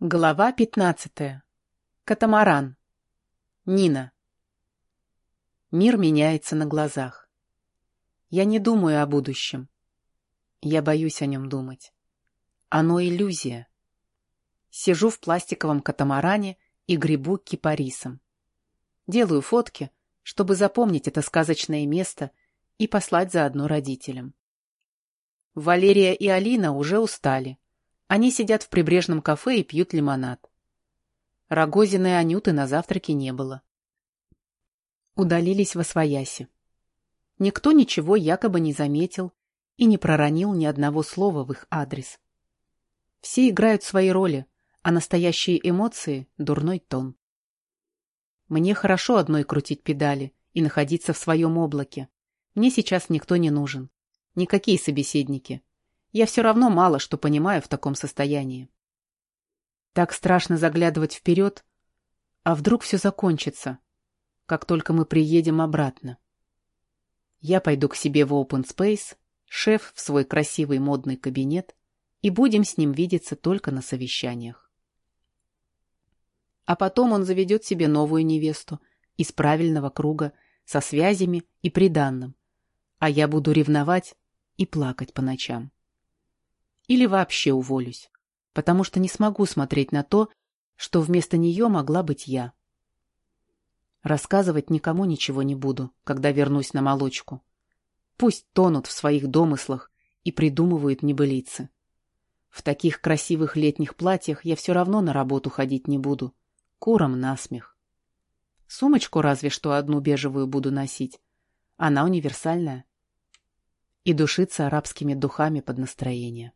Глава пятнадцатая. Катамаран. Нина. Мир меняется на глазах. Я не думаю о будущем. Я боюсь о нем думать. Оно иллюзия. Сижу в пластиковом катамаране и гребу кипарисом. Делаю фотки, чтобы запомнить это сказочное место и послать заодно родителям. Валерия и Алина уже устали они сидят в прибрежном кафе и пьют лимонад. Рогозины и Анюты на завтраке не было. Удалились во свояси. Никто ничего якобы не заметил и не проронил ни одного слова в их адрес. Все играют свои роли, а настоящие эмоции — дурной тон. Мне хорошо одной крутить педали и находиться в своем облаке. Мне сейчас никто не нужен. Никакие собеседники. Я все равно мало что понимаю в таком состоянии. Так страшно заглядывать вперед, а вдруг все закончится, как только мы приедем обратно. Я пойду к себе в open space, шеф в свой красивый модный кабинет, и будем с ним видеться только на совещаниях. А потом он заведет себе новую невесту из правильного круга, со связями и приданным, а я буду ревновать и плакать по ночам. Или вообще уволюсь, потому что не смогу смотреть на то, что вместо нее могла быть я. Рассказывать никому ничего не буду, когда вернусь на молочку. Пусть тонут в своих домыслах и придумывают небылицы. В таких красивых летних платьях я все равно на работу ходить не буду. Куром насмех. Сумочку разве что одну бежевую буду носить. Она универсальная. И душиться арабскими духами под настроение.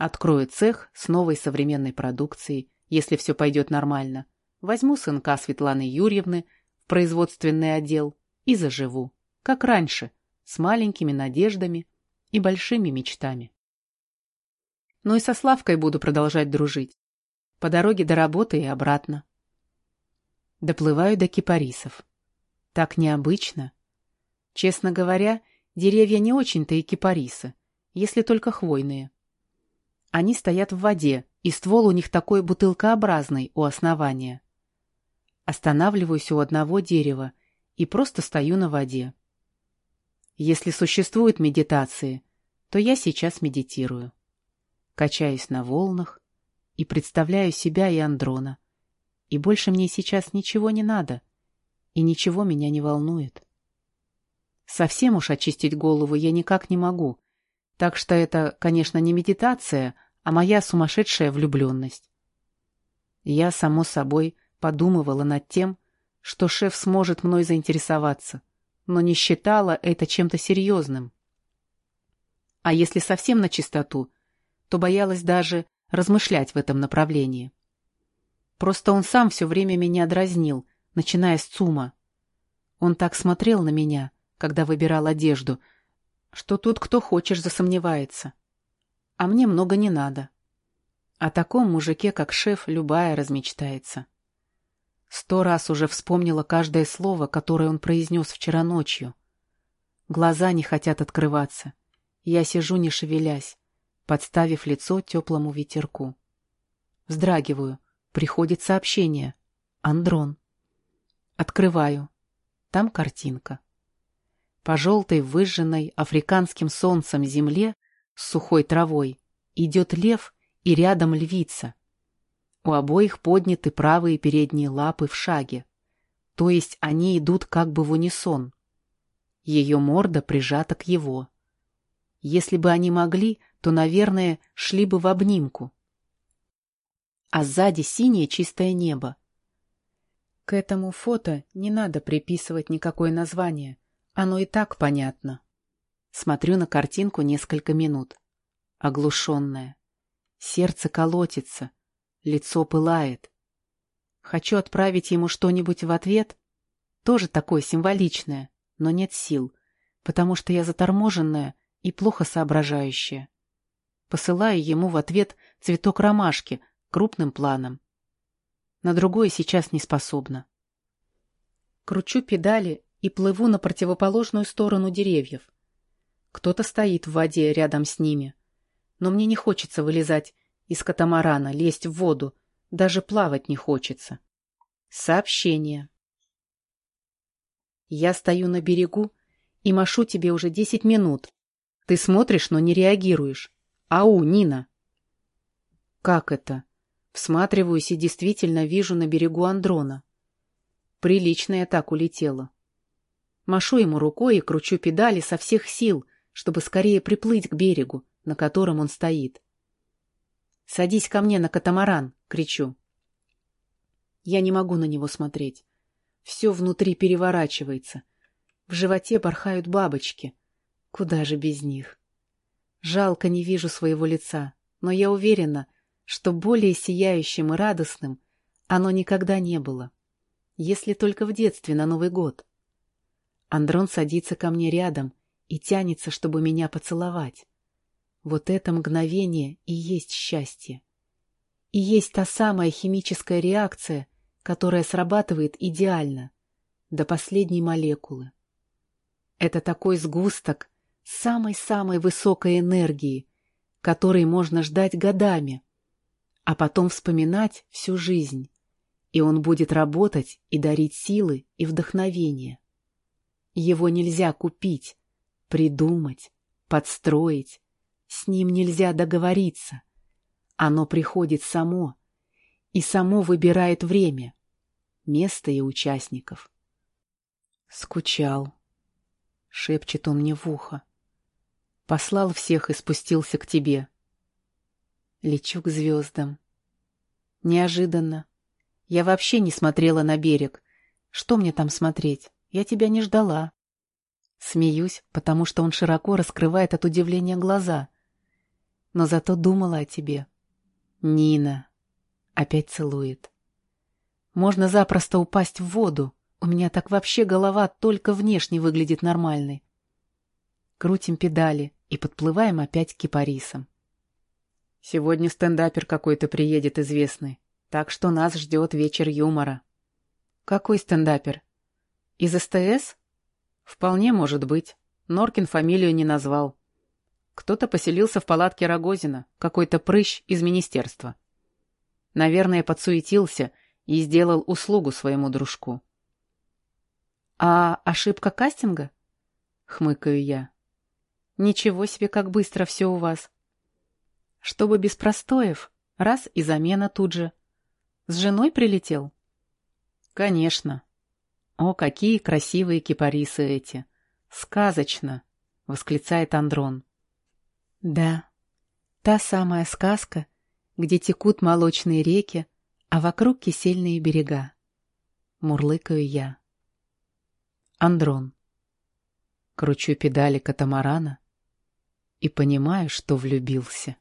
Открою цех с новой современной продукцией, если все пойдет нормально. Возьму сынка Светланы Юрьевны в производственный отдел и заживу, как раньше, с маленькими надеждами и большими мечтами. Ну и со Славкой буду продолжать дружить. По дороге до работы и обратно. Доплываю до кипарисов. Так необычно. Честно говоря, деревья не очень-то и кипарисы, если только хвойные. Они стоят в воде, и ствол у них такой бутылкообразный у основания. Останавливаюсь у одного дерева и просто стою на воде. Если существуют медитации, то я сейчас медитирую. Качаюсь на волнах и представляю себя и Андрона. И больше мне сейчас ничего не надо, и ничего меня не волнует. Совсем уж очистить голову я никак не могу, так что это, конечно, не медитация, а моя сумасшедшая влюбленность. Я, само собой, подумывала над тем, что шеф сможет мной заинтересоваться, но не считала это чем-то серьезным. А если совсем на чистоту, то боялась даже размышлять в этом направлении. Просто он сам все время меня дразнил, начиная с ЦУМа. Он так смотрел на меня, когда выбирал одежду, что тут кто хочешь засомневается. А мне много не надо. О таком мужике, как шеф, любая размечтается. Сто раз уже вспомнила каждое слово, которое он произнес вчера ночью. Глаза не хотят открываться. Я сижу, не шевелясь, подставив лицо теплому ветерку. Вздрагиваю. Приходит сообщение. Андрон. Открываю. Там картинка. По желтой, выжженной африканским солнцем земле с сухой травой идет лев и рядом львица. У обоих подняты правые передние лапы в шаге, то есть они идут как бы в унисон. Ее морда прижата к его. Если бы они могли, то, наверное, шли бы в обнимку. А сзади синее чистое небо. К этому фото не надо приписывать никакое название, оно и так понятно. Смотрю на картинку несколько минут. Оглушенная. Сердце колотится. Лицо пылает. Хочу отправить ему что-нибудь в ответ. Тоже такое символичное, но нет сил, потому что я заторможенная и плохо соображающая. Посылаю ему в ответ цветок ромашки крупным планом. На другое сейчас не способна. Кручу педали и плыву на противоположную сторону деревьев. Кто-то стоит в воде рядом с ними. Но мне не хочется вылезать из катамарана лезть в воду, даже плавать не хочется. Сообщение. Я стою на берегу и машу тебе уже десять минут. Ты смотришь, но не реагируешь. Ау, Нина! Как это? Всматриваюсь и действительно вижу на берегу Андрона. Прилично я так улетела. Машу ему рукой и кручу педали со всех сил, чтобы скорее приплыть к берегу, на котором он стоит. «Садись ко мне на катамаран!» — кричу. Я не могу на него смотреть. Все внутри переворачивается. В животе порхают бабочки. Куда же без них? Жалко не вижу своего лица, но я уверена, что более сияющим и радостным оно никогда не было. Если только в детстве на Новый год. Андрон садится ко мне рядом и тянется, чтобы меня поцеловать. Вот это мгновение и есть счастье. И есть та самая химическая реакция, которая срабатывает идеально, до последней молекулы. Это такой сгусток самой-самой высокой энергии, который можно ждать годами, а потом вспоминать всю жизнь, и он будет работать и дарить силы и вдохновение. Его нельзя купить, придумать, подстроить, с ним нельзя договориться. Оно приходит само, и само выбирает время, место и участников. «Скучал», — шепчет он мне в ухо. «Послал всех и спустился к тебе». Лечу к звездам. Неожиданно. Я вообще не смотрела на берег. Что мне там смотреть? Я тебя не ждала. Смеюсь, потому что он широко раскрывает от удивления глаза. Но зато думала о тебе. Нина. Опять целует. Можно запросто упасть в воду. У меня так вообще голова только внешне выглядит нормальной. Крутим педали и подплываем опять к кипарисам. Сегодня стендапер какой-то приедет известный, так что нас ждет вечер юмора. Какой стендапер? Из СТС? Вполне может быть. Норкин фамилию не назвал. Кто-то поселился в палатке Рогозина, какой-то прыщ из министерства. Наверное, подсуетился и сделал услугу своему дружку. «А ошибка кастинга?» — хмыкаю я. «Ничего себе, как быстро все у вас!» «Чтобы без простоев, раз и замена тут же. С женой прилетел?» «Конечно. О, какие красивые кипарисы эти! Сказочно!» — восклицает Андрон. «Да, та самая сказка, где текут молочные реки, а вокруг кисельные берега. Мурлыкаю я. Андрон. Кручу педали катамарана и понимаю, что влюбился.